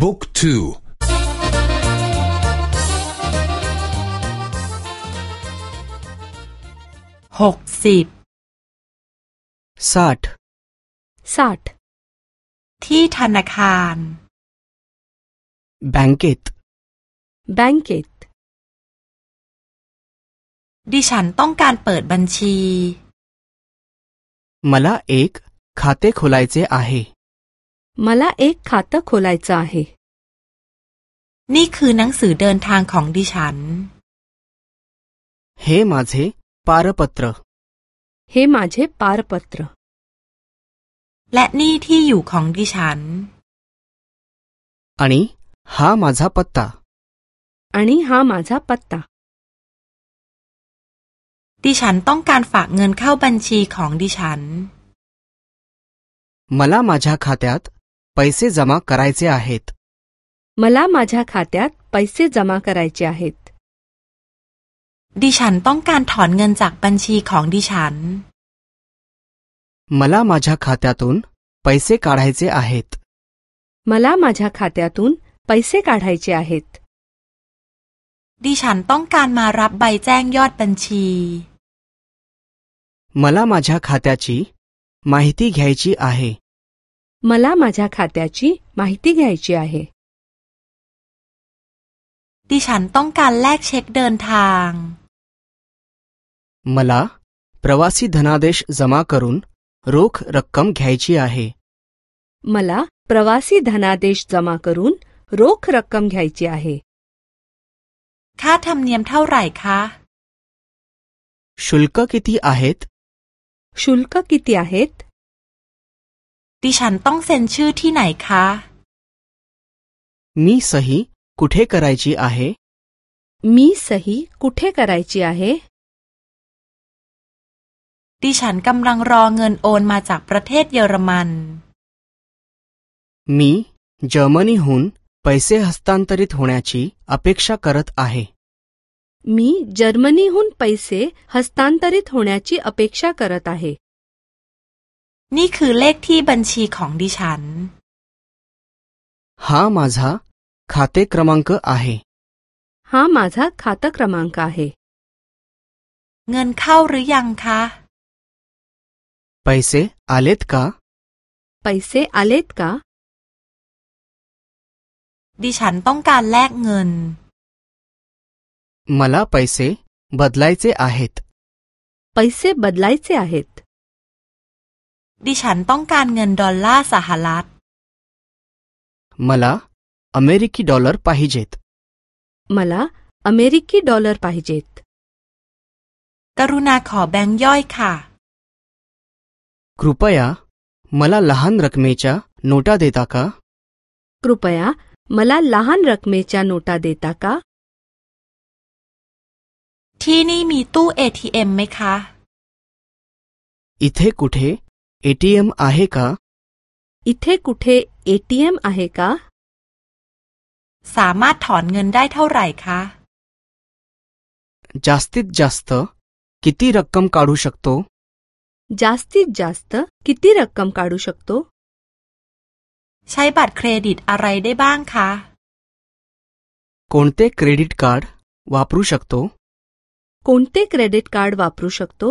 บุ๊กทูหกสิบสัตสัตที่ธนาคารแบงกิตแบงกิตดิฉันต้องการเปิดบัญชีมาลเอกข क าต त ेุोายเจอาเฮมาละเอกขาตะโคลายจ่าเนี่คือหนังสือเดินทางของดิฉันเฮมาเจปารปัตรเฮมาเจปารปัตร และนี่ที่อยู่ของดิฉัน อันนี้ฮามาจาปัตตาอันนี้ฮามาจาปัตตาดิฉันต้องการฝากเงินเข้าบัญชีของดิฉันมาละมาจาขาตยัด पैसे जमा करायचे आहेत मला माझ्या खात्यात पैसे जमा करायचे आहेत ดิฉันต้องการถอนเงินจากบัญชีของดิฉัน मला माझ्या खात्यातून पैसे काढायचे आहेत मला माझ्या खात्यातून पैसे काढायचे आहेत ดิฉันต้องการมารับใบแจ้งยอดบัญชี मला माझ्या खात्याची माहिती घ्यायची आहे मला माझ्या खात्याची माहिती घ्यायची आहे ดิฉันต้องการแลกเช็คเดินทาง मला प्रवासी धनादेश जमा करून रोख रक्कम घ्यायची आहे मला प्रवासी धनादेश जमा करून रोख रक्कम घ्यायची आहे ค่าธรรมเนียมเท่าไหร่คะ शुल्क किती आहेत शुल्क किती आहेत ดิฉันต้องเซ็นชื่อที่ไหนคะ मी सही कुठे करायची आहे मी सही कुठे करायची आहे ดิฉันกำลังรอเงินโอนมาจากประเทศเยอรมัน मी जर्मनीहून पैसे हस्तांतरित होण्याची अपेक्षा करत आहे मी जर्मनीहून पैसे हस्तांतरित होण्याची अपेक्षा करत आहे นี่คือเลขที่บัญชีของดิฉันฮะมาจ้าขาเตกรมังก์อาเฮฮะมาจ้าขาเตกรมังก์าเฮเงินเข้าหรือยังคะไปเซอาเลตกาไปเซอาเลตกาดิฉันต้องการแลกเงินมาลาไปเซบัดไลเซอาเฮตไปเซบัดไลเซอาเฮตดิฉันต้องการเงินดอลลาร์สหรัฐมาลาอเมริกีดอลลาร์พาหิเจตมาลาอเมริกีดอลลาร์พาหิเจตกรุณาขอแบงค์ย่อยค่ะครูปยามาลาลหันรักเมช่าโนต้าเดตากะครูปยามาลาลหันรักเมช่าโนต้าเดตากะที่นี่มีตู้เอทีเอ็มไหมคะอิเทกุเท एटीएम आहे का इथे कुठे एटीएम आहे का सामा का जास्तीत जास्त किती रक्कम काढू शकतो जास्तीत जास्त किती रक्कम काढू शकतो ใช้บัตรเครดิตอะไรได้บ้างคะ कोणते क्रेडिट कार्ड वापरू शकतो कोणते क्रेडिट कार्ड वापरू शकतो